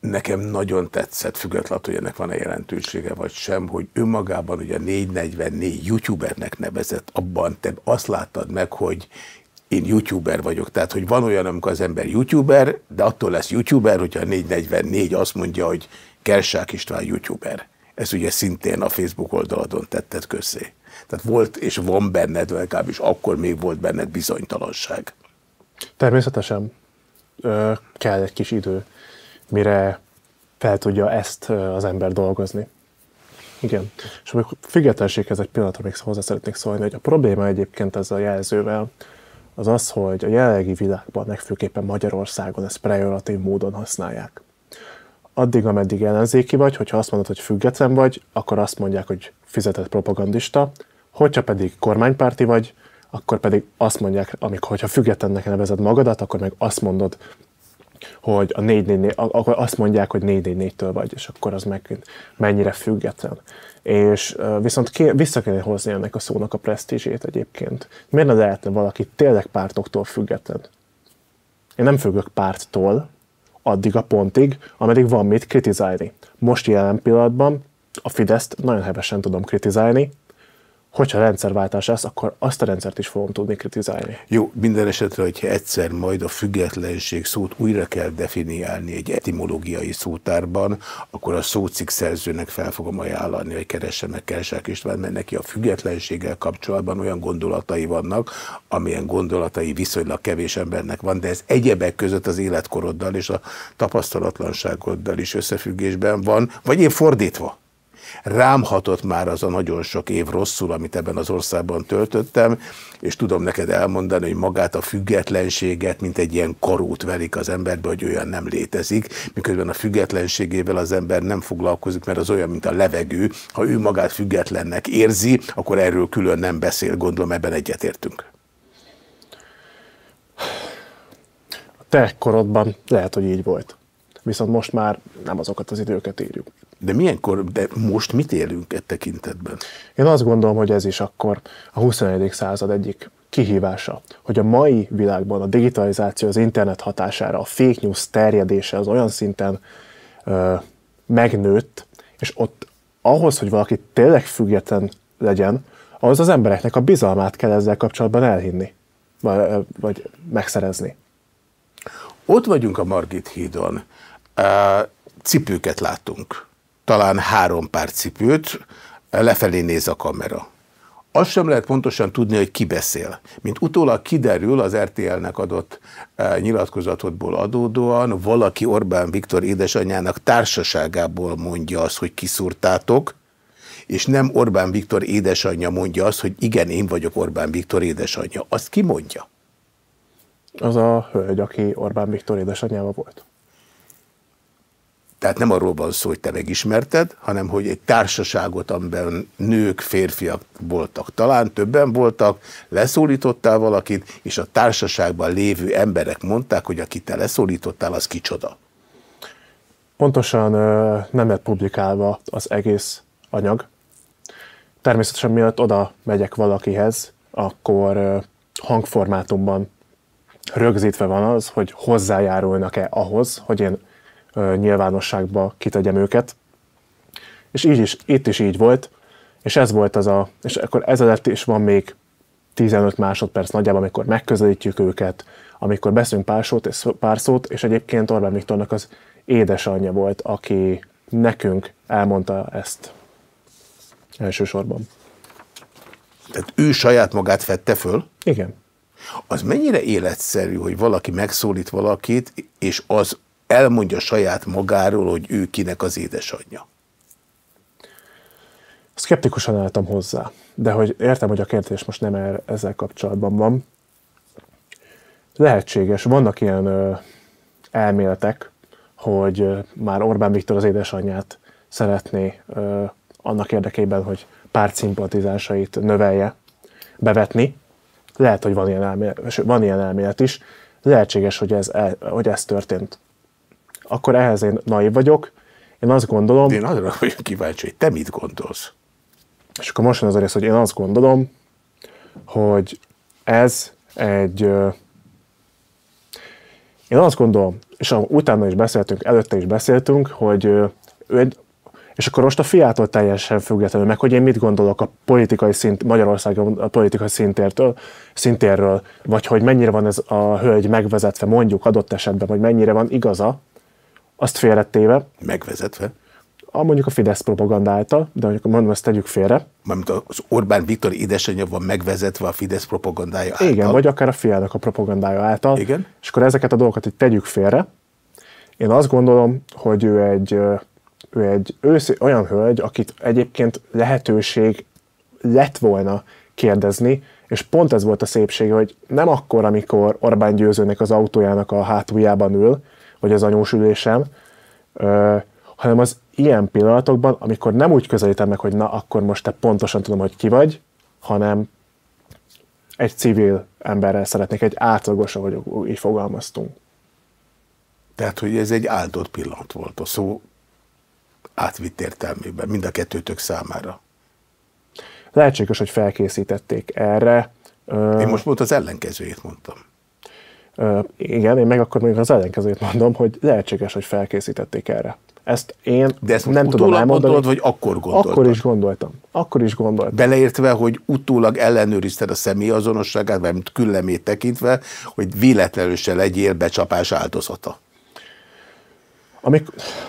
Nekem nagyon tetszett, függetlenül, hogy ennek van-e jelentősége vagy sem, hogy önmagában ugye 444 youtubernek nevezett, abban te azt láttad meg, hogy én youtuber vagyok. Tehát, hogy van olyan, amikor az ember youtuber, de attól lesz youtuber, hogyha a 444 azt mondja, hogy Kersák István youtuber. Ez ugye szintén a Facebook oldaladon tetted közzé. Tehát volt és van benned, legalábbis akkor még volt benned bizonytalanság.
Természetesen ö, kell egy kis idő, mire fel tudja ezt az ember dolgozni. Igen. És amikor függetlenséghez egy pillanatra még hozzá szeretnék szólni, hogy a probléma egyébként ezzel a jelzővel az az, hogy a jelenlegi világban, legfőképpen Magyarországon ezt pejoratív módon használják. Addig, ameddig ellenzéki vagy, hogyha azt mondod, hogy független vagy, akkor azt mondják, hogy fizetett propagandista, hogyha pedig kormánypárti vagy, akkor pedig azt mondják, amikor, hogyha függetlennek nevezed magadat, akkor meg azt mondod, hogy a 444, akkor azt mondják, hogy 444-től vagy, és akkor az meg mennyire független. És viszont ké, vissza kell hozni ennek a szónak a presztízsét egyébként. Miért ne lehetne valaki tényleg pártoktól független? Én nem függök párttól addig a pontig, ameddig van mit kritizálni. Most jelen pillanatban a Fideszt nagyon hevesen tudom kritizálni, hogyha rendszerváltás lesz, akkor azt a rendszert is fogom tudni kritizálni.
Jó, minden esetre, hogyha egyszer majd a függetlenség szót újra kell definiálni egy etimológiai szótárban, akkor a szócik szerzőnek fel fogom ajánlani, hogy keresse meg Kersák István, mert neki a függetlenséggel kapcsolatban olyan gondolatai vannak, amilyen gondolatai viszonylag kevés embernek van, de ez egyebek között az életkoroddal és a tapasztalatlanságoddal is összefüggésben van, vagy én fordítva rám hatott már az a nagyon sok év rosszul, amit ebben az országban töltöttem, és tudom neked elmondani, hogy magát a függetlenséget, mint egy ilyen karót verik az emberbe, hogy olyan nem létezik, miközben a függetlenségével az ember nem foglalkozik, mert az olyan, mint a levegő. Ha ő magát függetlennek érzi, akkor erről külön nem beszél, gondolom ebben egyetértünk.
A te korodban lehet, hogy így volt. Viszont most már nem azokat az időket írjuk.
De milyenkor, de most mit élünk e tekintetben?
Én azt gondolom, hogy ez is akkor a 21. század egyik kihívása, hogy a mai világban a digitalizáció, az internet hatására, a fake news terjedése az olyan szinten ö, megnőtt, és ott ahhoz, hogy valaki tényleg független legyen, ahhoz az embereknek a bizalmát kell ezzel kapcsolatban elhinni, vagy, vagy megszerezni.
Ott vagyunk a Margit hídon. Cipőket látunk talán három pár cipőt, lefelé néz a kamera. Azt sem lehet pontosan tudni, hogy ki beszél. Mint utólag kiderül az RTL-nek adott e, nyilatkozatodból adódóan, valaki Orbán Viktor édesanyjának társaságából mondja azt, hogy kiszúrtátok, és nem Orbán Viktor édesanyja mondja azt, hogy igen, én vagyok Orbán Viktor édesanyja. Azt ki mondja?
Az a hölgy, aki Orbán Viktor édesanyjával volt.
Tehát nem arról van szó, hogy te megismerted, hanem hogy egy társaságot, amiben nők, férfiak voltak, talán többen voltak, leszólítottál valakit, és a társaságban lévő emberek mondták, hogy aki te leszólítottál, az kicsoda.
Pontosan nem lett publikálva az egész anyag. Természetesen mielőtt oda megyek valakihez, akkor hangformátumban rögzítve van az, hogy hozzájárulnak-e ahhoz, hogy én nyilvánosságba kitegyem őket. És így is, itt is így volt, és ez volt az a, és akkor ezelőtt is van még 15 másodperc nagyjából, amikor megközelítjük őket, amikor beszélünk pár szót, és, pár szót, és egyébként Orbán Viktornak az édesanyja volt, aki nekünk elmondta ezt elsősorban.
Tehát ő saját magát vette föl?
Igen.
Az mennyire életszerű, hogy valaki megszólít valakit, és az elmondja saját magáról, hogy ő kinek az édesanyja?
Szkeptikusan álltam hozzá, de hogy értem, hogy a kérdés most nem er, ezzel kapcsolatban van. Lehetséges, vannak ilyen ö, elméletek, hogy ö, már Orbán Viktor az édesanyját szeretné ö, annak érdekében, hogy párt szimpatizásait növelje, bevetni. Lehet, hogy van ilyen elmélet, van ilyen elmélet is. Lehetséges, hogy ez, hogy ez történt akkor ehhez én naiv vagyok. Én azt gondolom...
Én arra vagyok kíváncsi, hogy te mit gondolsz.
És akkor most az a rész, hogy én azt gondolom, hogy ez egy... Én azt gondolom, és utána is beszéltünk, előtte is beszéltünk, hogy ő egy, és akkor most a fiától teljesen függetlenül, meg hogy én mit gondolok a politikai szint, Magyarországon a politikai szintértől, szintérről, vagy hogy mennyire van ez a hölgy megvezetve, mondjuk adott esetben, hogy mennyire van igaza, azt félretéve.
Megvezetve?
A, mondjuk a Fidesz propaganda által, de mondjuk mondom, ezt tegyük félre.
Mármint az Orbán Viktor édesanyja van megvezetve a Fidesz propagandája által.
Igen, vagy akár a fiának a propagandája által.
Igen.
És akkor ezeket a dolgokat itt tegyük félre. Én azt gondolom, hogy ő egy, ő egy ősz, olyan hölgy, akit egyébként lehetőség lett volna kérdezni, és pont ez volt a szépsége, hogy nem akkor, amikor Orbán Győzőnek az autójának a hátuljában ül, vagy az anyós ülésem, hanem az ilyen pillanatokban, amikor nem úgy közelítem meg, hogy na, akkor most te pontosan tudom, hogy ki vagy, hanem egy civil emberrel szeretnék, egy átlagos, ahogy így fogalmaztunk.
Tehát, hogy ez egy áldott pillanat volt a szó átvitt értelmében, mind a kettőtök számára.
Lehetséges, hogy felkészítették erre.
Én most pont az ellenkezőjét mondtam.
Igen, én meg akkor még az ellenkezőt mondom, hogy lehetséges, hogy felkészítették erre. Ezt én
De ezt
nem tudom elmondani.
Gondolod, vagy akkor gondoltad?
Akkor is gondoltam. Akkor is gondoltam.
Beleértve, hogy utólag ellenőrizted a személyazonosságát, mert küllemét tekintve, hogy véletlenül se legyél becsapás áldozata.
Amik,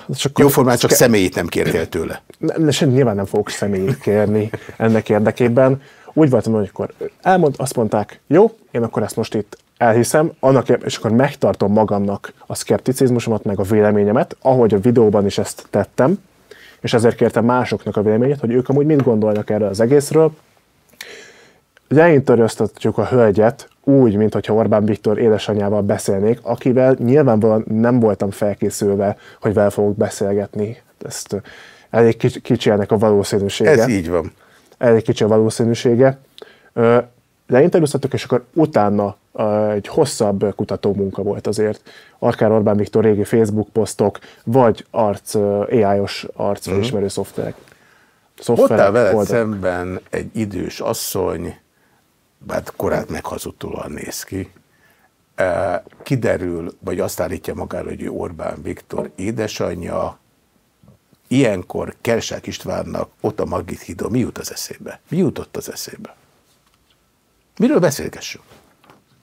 csak Jóformán csak személyét nem kértél tőle.
Ne, ne, nyilván nem fogok személyét kérni ennek érdekében. Úgy voltam, hogy akkor elmond, azt mondták, jó, én akkor ezt most itt elhiszem, annak, és akkor megtartom magamnak a szkepticizmusomat, meg a véleményemet, ahogy a videóban is ezt tettem, és ezért kértem másoknak a véleményét, hogy ők amúgy mit gondolnak erről az egészről. Leinterjesztettük a hölgyet úgy, mintha Orbán Viktor édesanyjával beszélnék, akivel nyilvánvalóan nem voltam felkészülve, hogy vele fogok beszélgetni. Ezt elég kicsi ennek a valószínűsége.
Ez így van.
Elég kicsi a valószínűsége leinterjúztattuk, és akkor utána egy hosszabb kutató munka volt azért. Akár Orbán Viktor régi Facebook posztok, vagy arc, AI-os arcfelismerő uh-huh. szoftverek.
szoftverek. Ott áll veled oldal. szemben egy idős asszony, bár korát meghazudtulóan néz ki, kiderül, vagy azt állítja magára, hogy ő Orbán Viktor édesanyja, ilyenkor Kersák Istvánnak ott a Magit hídon mi jut az eszébe? Mi jutott az eszébe? Miről beszélgessünk?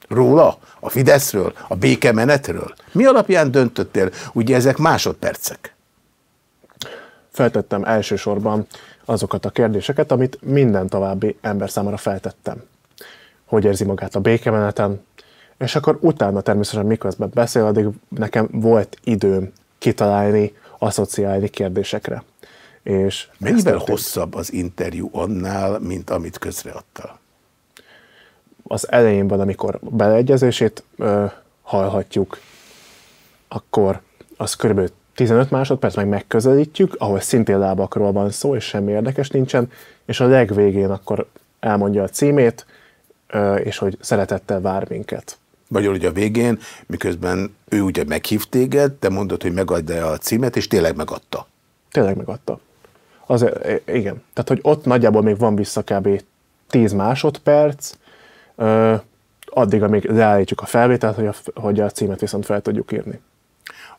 Róla? A Fideszről? A békemenetről? Mi alapján döntöttél? Ugye ezek másodpercek.
Feltettem elsősorban azokat a kérdéseket, amit minden további ember számára feltettem. Hogy érzi magát a békemeneten, és akkor utána természetesen miközben beszél, addig nekem volt időm kitalálni, asszociálni kérdésekre. És
Mennyivel hosszabb az interjú annál, mint amit közreadtál?
Az elején van, amikor beleegyezését ö, hallhatjuk, akkor az kb. 15 másodperc, meg megközelítjük, ahol szintén lábakról van szó, és semmi érdekes nincsen, és a legvégén akkor elmondja a címét, ö, és hogy szeretettel vár minket.
Magyarul, hogy a végén, miközben ő ugye meghív téged, te mondod, hogy megadja a címet, és tényleg megadta.
Tényleg megadta. Az, igen. Tehát, hogy ott nagyjából még van vissza kb. 10 másodperc, addig, amíg leállítjuk a felvételt, hogy a, hogy a címet viszont fel tudjuk írni.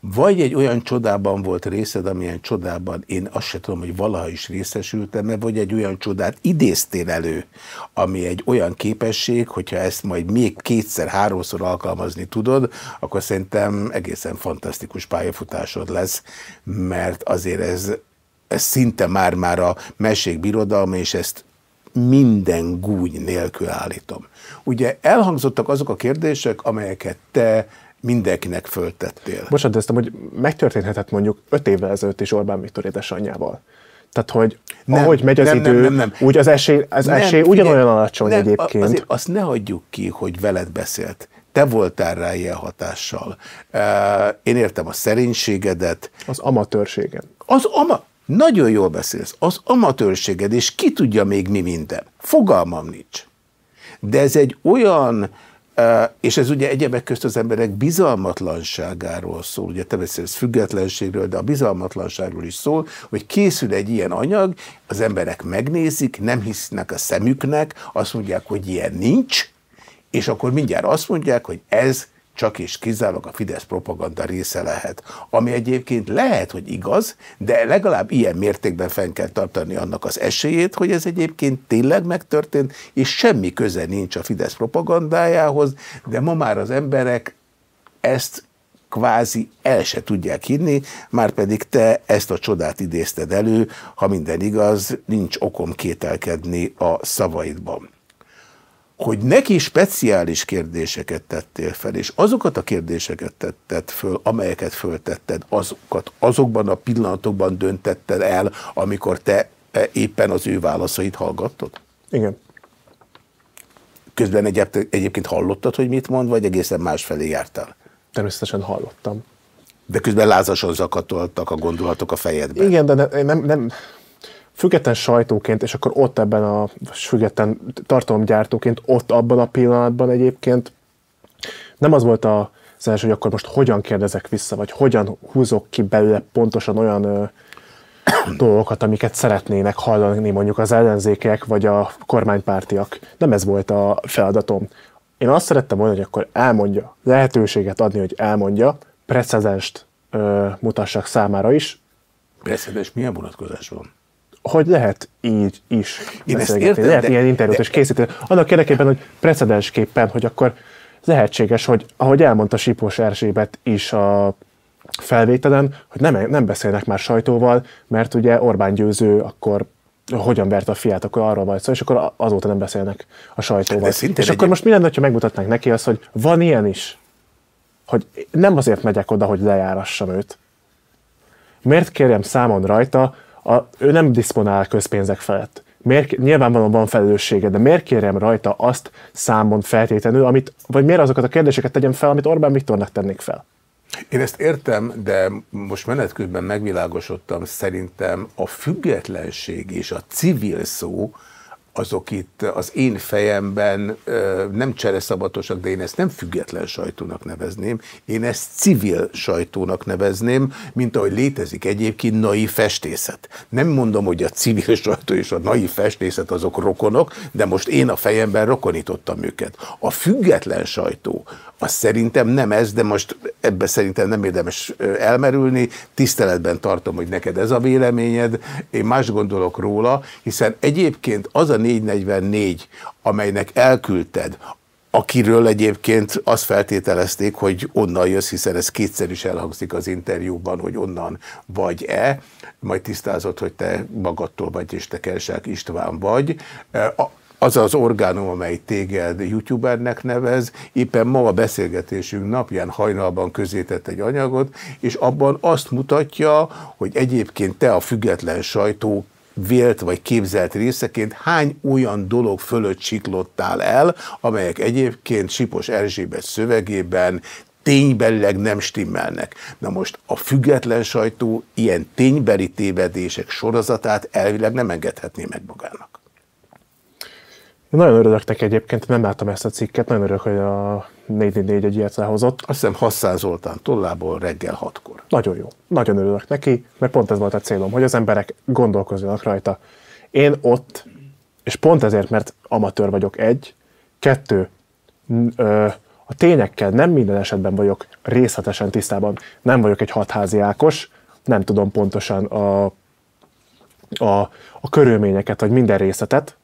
Vagy egy olyan csodában volt részed, amilyen csodában én azt sem tudom, hogy valaha is részesültem, mert vagy egy olyan csodát idéztél elő, ami egy olyan képesség, hogyha ezt majd még kétszer, háromszor alkalmazni tudod, akkor szerintem egészen fantasztikus pályafutásod lesz, mert azért ez, ez szinte már-már a mesék birodalma, és ezt minden gúny nélkül állítom. Ugye elhangzottak azok a kérdések, amelyeket te mindenkinek föltettél.
Bocsánat, de ezt hogy megtörténhetett mondjuk öt évvel ezelőtt is Orbán Viktor édesanyjával. Tehát, hogy nem, ahogy megy az nem, idő, nem, nem, nem. úgy az esély, az nem, esély ugyanolyan alacsony nem, egyébként.
Azért azt ne hagyjuk ki, hogy veled beszélt. Te voltál rá ilyen hatással. Én értem a szerénységedet.
Az amatőrségen.
Az ama... Nagyon jól beszélsz. Az amatőrséged, és ki tudja még mi minden. Fogalmam nincs. De ez egy olyan, és ez ugye egyebek közt az emberek bizalmatlanságáról szól, ugye te beszélsz függetlenségről, de a bizalmatlanságról is szól, hogy készül egy ilyen anyag, az emberek megnézik, nem hisznek a szemüknek, azt mondják, hogy ilyen nincs, és akkor mindjárt azt mondják, hogy ez csak és kizárólag a Fidesz propaganda része lehet. Ami egyébként lehet, hogy igaz, de legalább ilyen mértékben fenn kell tartani annak az esélyét, hogy ez egyébként tényleg megtörtént, és semmi köze nincs a Fidesz propagandájához, de ma már az emberek ezt kvázi el se tudják hinni, már pedig te ezt a csodát idézted elő, ha minden igaz, nincs okom kételkedni a szavaidban hogy neki speciális kérdéseket tettél fel, és azokat a kérdéseket tetted föl, amelyeket föltetted, azokat azokban a pillanatokban döntetted el, amikor te e, éppen az ő válaszait hallgattad?
Igen.
Közben egyébként hallottad, hogy mit mond, vagy egészen másfelé jártál?
Természetesen hallottam.
De közben lázasan zakatoltak a gondolatok a fejedben.
Igen, de ne, nem, nem, független sajtóként, és akkor ott ebben a független tartalomgyártóként, ott abban a pillanatban egyébként nem az volt a, az első, hogy akkor most hogyan kérdezek vissza, vagy hogyan húzok ki belőle pontosan olyan ö, (coughs) dolgokat, amiket szeretnének hallani mondjuk az ellenzékek, vagy a kormánypártiak. Nem ez volt a feladatom. Én azt szerettem volna, hogy akkor elmondja, lehetőséget adni, hogy elmondja, precedenst ö, mutassak számára is,
Precedens milyen vonatkozás van?
Hogy lehet így is
Én ezt értem,
lehet
de-
ilyen interjút
de-
is készíteni. Annak érdekében, hogy precedensképpen, hogy akkor lehetséges, hogy ahogy elmondta Sipos Erzsébet is a felvételen, hogy nem, nem beszélnek már sajtóval, mert ugye Orbán győző akkor hogyan verte a fiát, akkor arról vagy szó, és akkor azóta nem beszélnek a sajtóval. És akkor
egy-
most mi lenne, ha megmutatnánk neki azt, hogy van ilyen is? Hogy nem azért megyek oda, hogy lejárassam őt. Miért kérjem számon rajta, a, ő nem diszponál közpénzek felett. Miért, nyilvánvalóan van felelőssége, de miért kérjem rajta azt számon feltétlenül, amit, vagy miért azokat a kérdéseket tegyem fel, amit Orbán Viktornak tennék fel?
Én ezt értem, de most menet közben megvilágosodtam, szerintem a függetlenség és a civil szó, azok itt az én fejemben nem csereszabatosak, de én ezt nem független sajtónak nevezném, én ezt civil sajtónak nevezném, mint ahogy létezik egyébként naív festészet. Nem mondom, hogy a civil (laughs) sajtó és a naív festészet azok rokonok, de most én a fejemben rokonítottam őket. A független sajtó, az szerintem nem ez, de most ebbe szerintem nem érdemes elmerülni, tiszteletben tartom, hogy neked ez a véleményed, én más gondolok róla, hiszen egyébként az a 444, amelynek elküldted, akiről egyébként azt feltételezték, hogy onnan jössz, hiszen ez kétszer is elhangzik az interjúban, hogy onnan vagy-e, majd tisztázott, hogy te magadtól vagy, és te Kelsák István vagy. A- az az orgánum, amely téged youtubernek nevez, éppen ma a beszélgetésünk napján hajnalban közétett egy anyagot, és abban azt mutatja, hogy egyébként te a független sajtó vélt vagy képzelt részeként hány olyan dolog fölött siklottál el, amelyek egyébként Sipos Erzsébet szövegében ténybelileg nem stimmelnek. Na most a független sajtó ilyen ténybeli tévedések sorozatát elvileg nem engedhetné meg magának.
Én nagyon örülök neki egyébként, nem láttam ezt a cikket, nagyon örülök, hogy a 444 egy ilyet lehozott.
Azt hiszem Hasszán Zoltán tollából reggel hatkor.
Nagyon jó. Nagyon örülök neki, mert pont ez volt a célom, hogy az emberek gondolkozzanak rajta. Én ott, és pont ezért, mert amatőr vagyok, egy, kettő, ö, a tényekkel nem minden esetben vagyok részletesen tisztában. Nem vagyok egy hatházi Ákos, nem tudom pontosan a, a, a körülményeket, vagy minden részletet.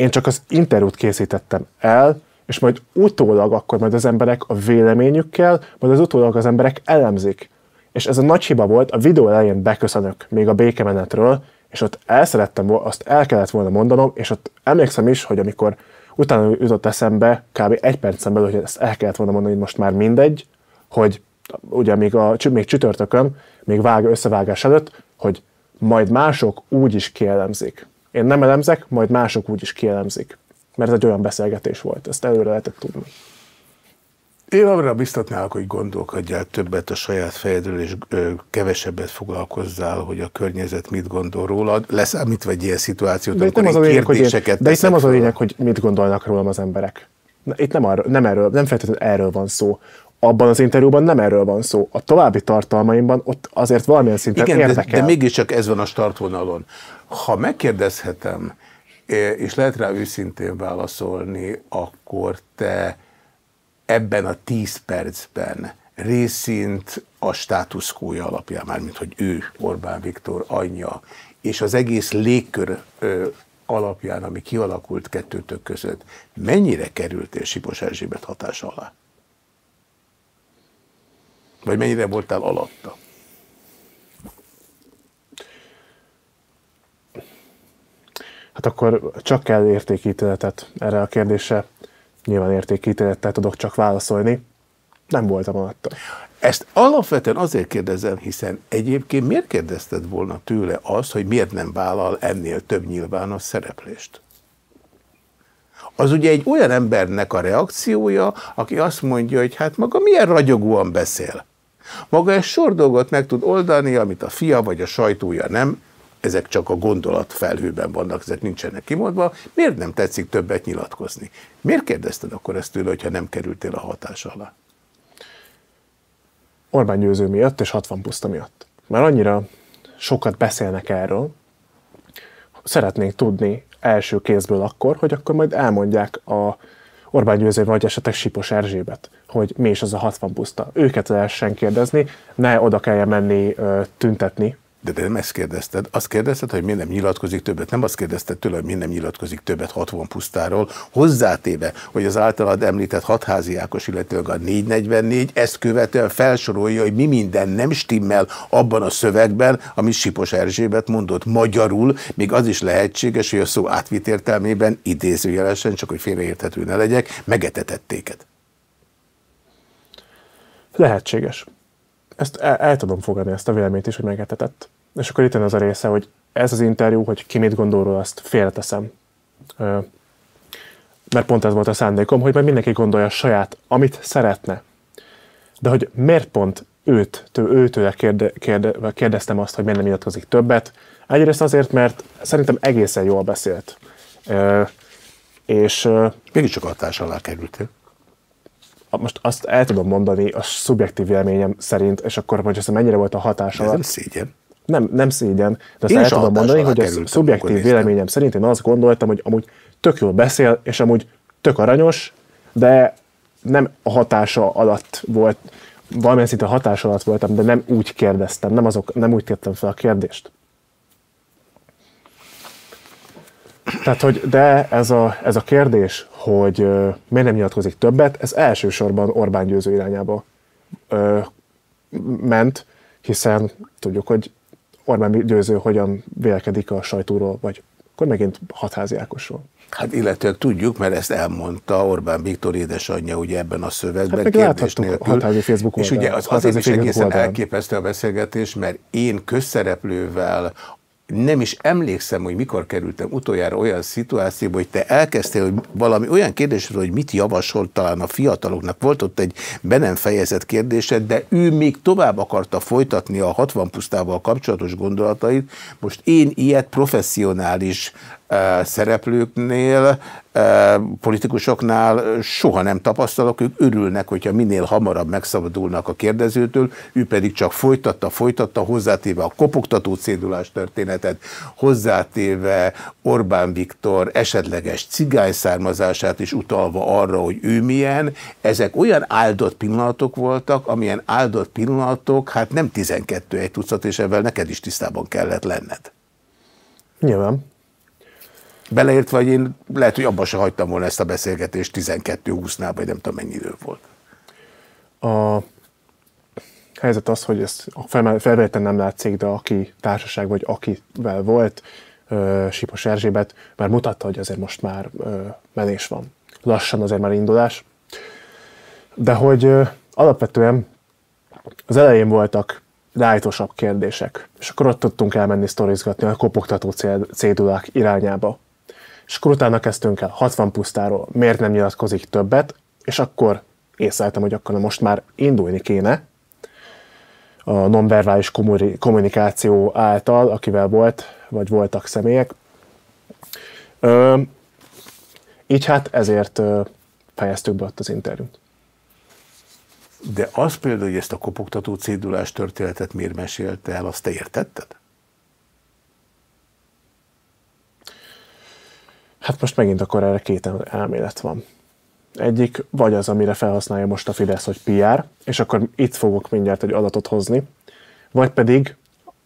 Én csak az interjút készítettem el, és majd utólag akkor majd az emberek a véleményükkel, majd az utólag az emberek elemzik. És ez a nagy hiba volt, a videó elején beköszönök még a békemenetről, és ott el szerettem, azt el kellett volna mondanom, és ott emlékszem is, hogy amikor utána jutott eszembe, kb. egy percen belül, hogy ezt el kellett volna mondani, most már mindegy, hogy ugye még, a, még csütörtökön, még vág, összevágás előtt, hogy majd mások úgy is kielemzik. Én nem elemzek, majd mások úgy is kielemzik. Mert ez egy olyan beszélgetés volt, ezt előre lehetett tudni.
Én arra biztatnálok, hogy gondolkodj el többet a saját fejedről, és kevesebbet foglalkozzál, hogy a környezet mit gondol rólad. Leszámítva egy ilyen szituációt,
De nem az a
én
lényeg, hogy, én, de itt nem az a lényeg, hogy mit gondolnak rólam az emberek. Itt nem, arra, nem erről, nem feltétlenül erről van szó. Abban az interjúban nem erről van szó. A további tartalmaimban ott azért valamilyen szinten
Igen, de,
érdekel.
de mégiscsak ez van a startvonalon. Ha megkérdezhetem, eh, és lehet rá őszintén válaszolni, akkor te ebben a tíz percben részint a státuszkója alapján, mármint hogy ő, Orbán Viktor anyja, és az egész légkör ö, alapján, ami kialakult kettőtök között, mennyire kerültél Sipos Erzsébet hatása alá? Vagy mennyire voltál alatta?
Hát akkor csak kell értékítéletet erre a kérdésre. Nyilván értékítélettel tudok csak válaszolni. Nem voltam alatta.
Ezt alapvetően azért kérdezem, hiszen egyébként miért kérdezted volna tőle azt, hogy miért nem vállal ennél több nyilvános szereplést? Az ugye egy olyan embernek a reakciója, aki azt mondja, hogy hát maga milyen ragyogóan beszél. Maga egy sor dolgot meg tud oldani, amit a fia vagy a sajtója nem, ezek csak a gondolat felhőben vannak, ezek nincsenek kimondva. Miért nem tetszik többet nyilatkozni? Miért kérdezted akkor ezt tőle, hogyha nem kerültél a hatás alá?
Orbán győző miatt és 60 puszta miatt. Mert annyira sokat beszélnek erről, szeretnénk tudni első kézből akkor, hogy akkor majd elmondják a Orbán Győző vagy esetleg Sipos Erzsébet, hogy mi is az a 60 puszta. Őket lehessen kérdezni, ne oda kelljen menni tüntetni
de te nem ezt kérdezted. Azt kérdezted, hogy miért nem nyilatkozik többet. Nem azt kérdezted tőle, hogy miért nem nyilatkozik többet 60 pusztáról. Hozzátéve, hogy az általad említett hatházi Ákos, illetőleg a 444, ezt követően felsorolja, hogy mi minden nem stimmel abban a szövegben, amit Sipos Erzsébet mondott magyarul, még az is lehetséges, hogy a szó átvit értelmében idézőjelesen, csak hogy félreérthető ne legyek, megetetettéket.
Lehetséges ezt el, el tudom fogadni, ezt a véleményt is, hogy megetetett. És akkor itt jön az a része, hogy ez az interjú, hogy ki mit gondol róla, azt félreteszem. Mert pont ez volt a szándékom, hogy majd mindenki gondolja saját, amit szeretne. De hogy miért pont őt, tő, őtőle kérde, kérde, kérdeztem azt, hogy miért nem nyilatkozik többet. Egyrészt azért, mert szerintem egészen jól beszélt. És...
Mégiscsak hatás alá kerültél
most azt el tudom mondani a szubjektív véleményem szerint, és akkor, hogy ez mennyire volt a hatás alatt.
Nem szégyen.
Nem, nem szégyen, de azt én el tudom mondani, hogy a szubjektív véleményem szerint én azt gondoltam, hogy amúgy tök jól beszél, és amúgy tök aranyos, de nem a hatása alatt volt, valamilyen szinte hatás alatt voltam, de nem úgy kérdeztem, nem, azok, nem úgy tettem fel a kérdést. Tehát, hogy de ez a, ez a kérdés, hogy miért nem nyilatkozik többet, ez elsősorban Orbán győző irányába uh, ment, hiszen tudjuk, hogy Orbán győző hogyan vélekedik a sajtóról, vagy akkor megint hatházi Ákosról.
Hát illetőleg tudjuk, mert ezt elmondta Orbán Viktor édesanyja ugye ebben a szövegben.
Hát kérdés nélkül. A
Facebook és ugye az azért is egészen elképesztő a beszélgetés, mert én közszereplővel nem is emlékszem, hogy mikor kerültem utoljára olyan szituációba, hogy te elkezdtél, hogy valami olyan kérdésről, hogy mit javasolt talán a fiataloknak. Volt ott egy be nem fejezett kérdésed, de ő még tovább akarta folytatni a 60 pusztával kapcsolatos gondolatait. Most én ilyet professzionális szereplőknél, politikusoknál soha nem tapasztalok, ők örülnek, hogyha minél hamarabb megszabadulnak a kérdezőtől, ő pedig csak folytatta, folytatta, hozzátéve a kopogtató cédulás történetet, hozzátéve Orbán Viktor esetleges cigány származását is utalva arra, hogy ő milyen. Ezek olyan áldott pillanatok voltak, amilyen áldott pillanatok, hát nem 12 egy tucat, és ebben neked is tisztában kellett lenned.
Nyilván.
Beleértve, hogy én lehet, hogy abban se hagytam volna ezt a beszélgetést 12-20-nál, vagy nem tudom mennyi idő volt.
A helyzet az, hogy ezt felvételen nem látszik, de aki társaság vagy akivel volt, Sipos Erzsébet már mutatta, hogy azért most már menés van. Lassan azért már indulás. De hogy alapvetően az elején voltak rájtosabb kérdések, és akkor ott tudtunk elmenni sztorizgatni a kopogtató cédulák irányába utána kezdtünk el 60 pusztáról, miért nem nyilatkozik többet, és akkor észleltem, hogy akkor most már indulni kéne a nonverbális kommunikáció által, akivel volt, vagy voltak személyek. Ö, így hát ezért fejeztük be ott az interjút.
De az például, hogy ezt a kopogtató cédulás történetet miért mesélte el, azt te értetted?
Hát most megint akkor erre két elmélet van. Egyik vagy az, amire felhasználja most a Fidesz, hogy PR, és akkor itt fogok mindjárt egy adatot hozni, vagy pedig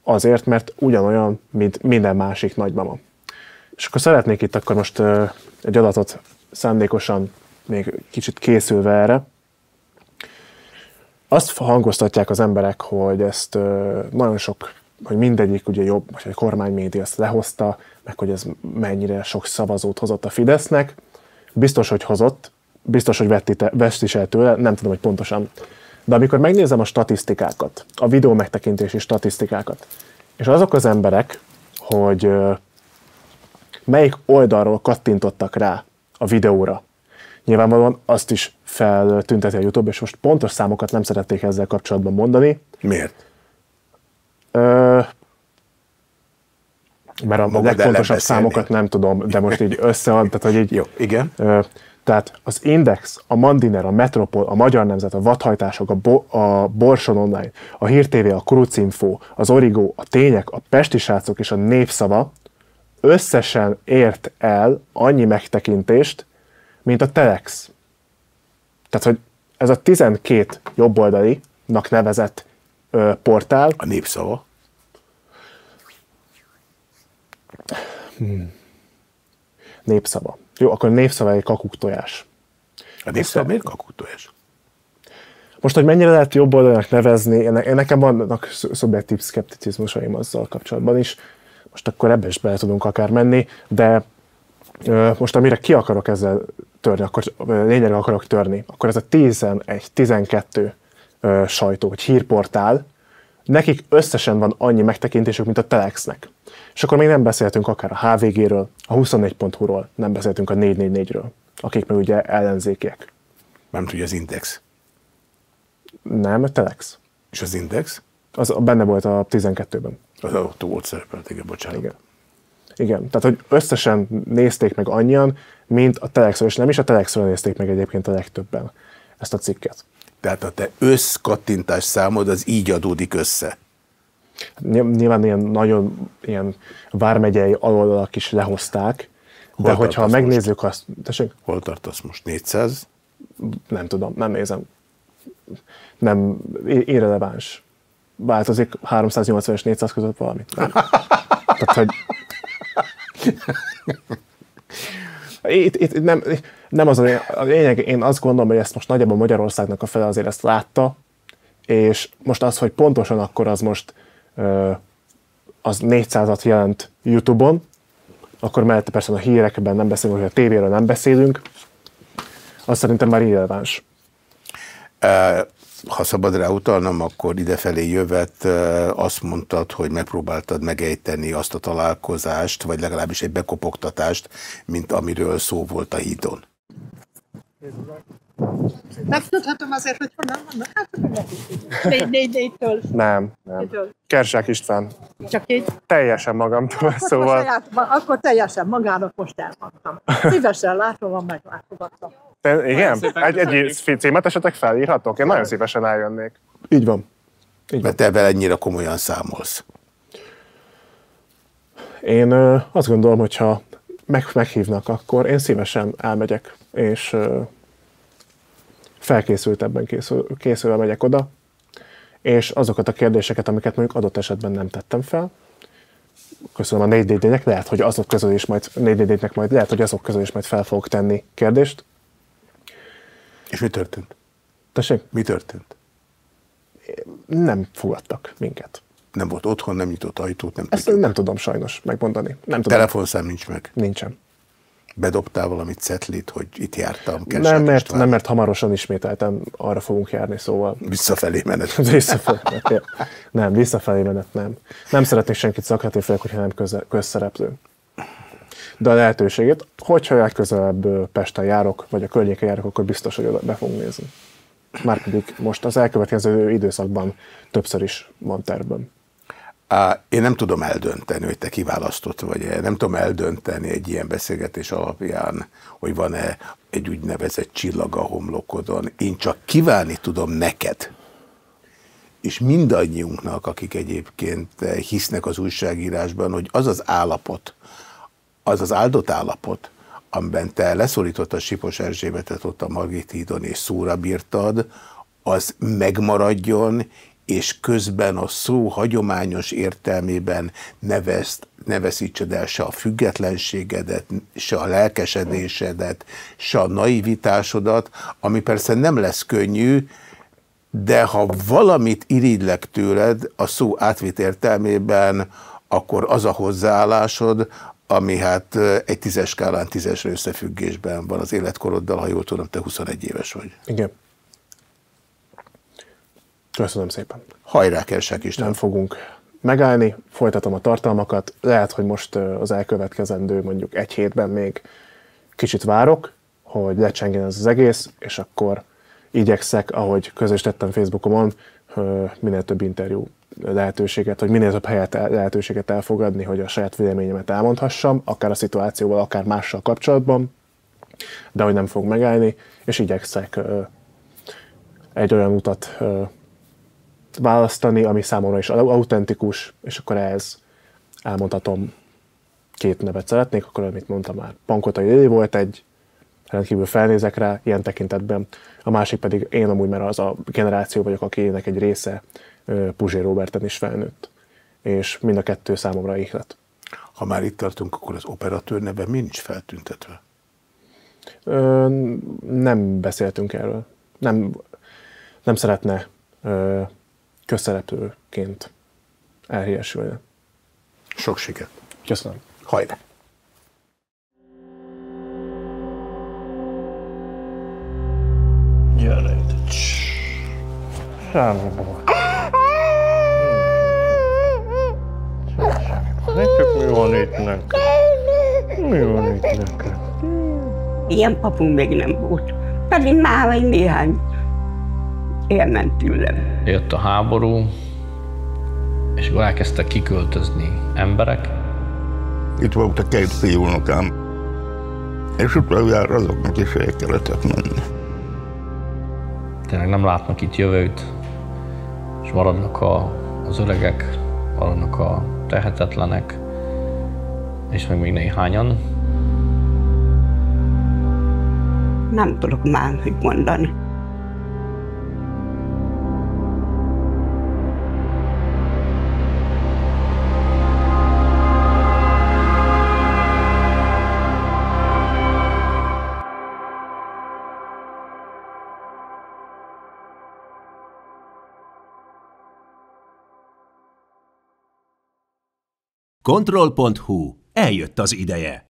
azért, mert ugyanolyan, mint minden másik nagymama. És akkor szeretnék itt akkor most egy adatot szándékosan még kicsit készülve erre. Azt hangoztatják az emberek, hogy ezt nagyon sok, hogy mindegyik ugye jobb, vagy a kormánymédia ezt lehozta, meg hogy ez mennyire sok szavazót hozott a Fidesznek. Biztos, hogy hozott, biztos, hogy vett is el tőle, nem tudom, hogy pontosan. De amikor megnézem a statisztikákat, a videó megtekintési statisztikákat, és azok az emberek, hogy melyik oldalról kattintottak rá a videóra, nyilvánvalóan azt is feltünteti a YouTube, és most pontos számokat nem szerették ezzel kapcsolatban mondani.
Miért?
Ö, mert a Maga legfontosabb számokat nem tudom, de most így összead, tehát hogy így...
Jó, igen.
Tehát az Index, a Mandiner, a Metropol, a Magyar Nemzet, a Vadhajtások, a, Bo- a Borson Online, a Hír TV, a Krucinfo, az Origo, a Tények, a Pesti Srácok és a Népszava összesen ért el annyi megtekintést, mint a Telex. Tehát, hogy ez a 12 jobboldalinak nevezett ö, portál,
A népszava.
Népszava. Jó, akkor népszava egy kakuk tojás.
A népszava miért kakutolás?
Most, hogy mennyire lehet jobb oldalnak nevezni, én nekem vannak sz- szubjektív szkepticizmusaim azzal kapcsolatban is. Most akkor ebbe is bele tudunk akár menni, de ö, most amire ki akarok ezzel törni, akkor lényegre akarok törni, akkor ez a 11-12 ö, sajtó, vagy hírportál, nekik összesen van annyi megtekintésük, mint a Telexnek. És akkor még nem beszéltünk akár a HVG-ről, a 24.hu-ról, nem beszéltünk a 444-ről, akik meg ugye ellenzékiek.
Nem tudja az Index.
Nem, a Telex.
És az Index?
Az benne volt a 12-ben.
Az ott volt szerepelt, igen, bocsánat.
Igen. Igen, tehát hogy összesen nézték meg annyian, mint a Telexről, és nem is a Telexről nézték meg egyébként a legtöbben ezt a cikket.
Tehát a te összkattintás számod az így adódik össze.
Ny- Nyilván ilyen nagyon ilyen vármegyei aloldalak is lehozták, de
Hol
hogyha
tartasz
megnézzük azt, tessék,
Hol tartasz most? 400?
nem tudom, nem nézem. Nem, irreleváns. Változik 380 és 400 között valami. Nem. (laughs) Tehát, hogy... Itt, itt nem, nem az a lényeg- én azt gondolom, hogy ezt most nagyjából Magyarországnak a fele azért ezt látta, és most az, hogy pontosan akkor az most az 400-at jelent YouTube-on, akkor mellette persze a hírekben nem beszélünk, hogy a tévéről nem beszélünk, az szerintem már irreleváns.
Ha szabad rá utalnom, akkor idefelé jövet azt mondtad, hogy megpróbáltad megejteni azt a találkozást, vagy legalábbis egy bekopogtatást, mint amiről szó volt a hídon.
Megtudhatom azért, hogy honnan vannak. Hát, négy, négy, négytől.
Nem, nem. Kersák István,
Csak így.
teljesen magamtól,
Akkor,
szóval
saját, akkor teljesen magának most elmondtam. Szívesen látom, van meglátogattam.
Te, igen? Egy, egy címet esetek felírhatok? Én nagyon szívesen eljönnék. Így van. Így van.
Mert te vele ennyire komolyan számolsz.
Én ö, azt gondolom, hogy ha meg, meghívnak, akkor én szívesen elmegyek, és ö, felkészültebben készül, készülve megyek oda, és azokat a kérdéseket, amiket mondjuk adott esetben nem tettem fel, köszönöm a 4 nek lehet, hogy azok közül is majd, 4 nek majd lehet, hogy azok közül is majd fel fogok tenni kérdést.
És mi történt?
Tessék,
Mi történt?
nem fogadtak minket.
Nem volt otthon, nem nyitott ajtót, nem
Ezt
tudjuk.
nem tudom sajnos megmondani. Nem tudom.
Telefonszám nincs meg.
Nincsen.
Bedobtál valamit cetlit, hogy itt jártam.
Nem
Kersák
mert,
István.
nem, mert hamarosan ismételten arra fogunk járni, szóval
Visszafelé menet. (laughs)
visszafelé menet. Nem, visszafelé menet nem. Nem szeretnék senkit szakhatni, főleg, hogyha nem köze, közszereplő. De a lehetőségét, hogyha legközelebb Pesten járok, vagy a környéken járok, akkor biztos, hogy oda be fogunk nézni. Márpedig most az elkövetkező időszakban többször is van tervben.
Én nem tudom eldönteni, hogy te kiválasztott vagy-e. Nem tudom eldönteni egy ilyen beszélgetés alapján, hogy van-e egy úgynevezett csillag a homlokodon. Én csak kívánni tudom neked, és mindannyiunknak, akik egyébként hisznek az újságírásban, hogy az az állapot, az az áldott állapot, amiben te leszorítottad Sipos Erzsébetet ott a Margit hídon és szóra bírtad, az megmaradjon, és közben a szó hagyományos értelmében ne veszítsed el se a függetlenségedet, se a lelkesedésedet, se a naivitásodat, ami persze nem lesz könnyű, de ha valamit irigylek tőled a szó átvét értelmében, akkor az a hozzáállásod, ami hát egy tízes skálán tízesre összefüggésben van az életkoroddal, ha jól tudom, te 21 éves vagy.
Igen. Köszönöm szépen.
Hajrá, Kersák István!
nem fogunk megállni, folytatom a tartalmakat. Lehet, hogy most az elkövetkezendő mondjuk egy hétben még kicsit várok, hogy lecsengjen ez az egész, és akkor igyekszek, ahogy közös tettem Facebookomon, minél több interjú lehetőséget, hogy minél több helyet, lehetőséget elfogadni, hogy a saját véleményemet elmondhassam, akár a szituációval, akár mással kapcsolatban, de hogy nem fog megállni, és igyekszek egy olyan utat választani, ami számomra is autentikus, és akkor ehhez elmondhatom két nevet szeretnék, akkor amit mondtam már. Pankota Lili volt egy rendkívül felnézek rá ilyen tekintetben. A másik pedig én amúgy, mert az a generáció vagyok, akinek egy része Puzsé Roberten is felnőtt. És mind a kettő számomra ihlet.
Ha már itt tartunk, akkor az operatőr neve mi nincs feltüntetve?
Ö, nem beszéltünk erről. Nem, nem szeretne ö, közszereplőként elhíresülni.
Sok sikert!
Köszönöm.
Hajrá!
Gyere itt. Semmi baj. Nektek mi van itt neked? Mi van itt neked?
Ilyen papunk még nem volt. Pedig már egy néhány elment tőlem.
Jött a háború, és akkor elkezdtek kiköltözni emberek.
Itt volt a két fiúnokám, és utoljára azoknak is el kellett menni.
Tényleg nem látnak itt jövőt, és maradnak a, az öregek, maradnak a tehetetlenek, és meg még néhányan.
Nem tudok már, hogy mondani.
Control.hu. Eljött az ideje.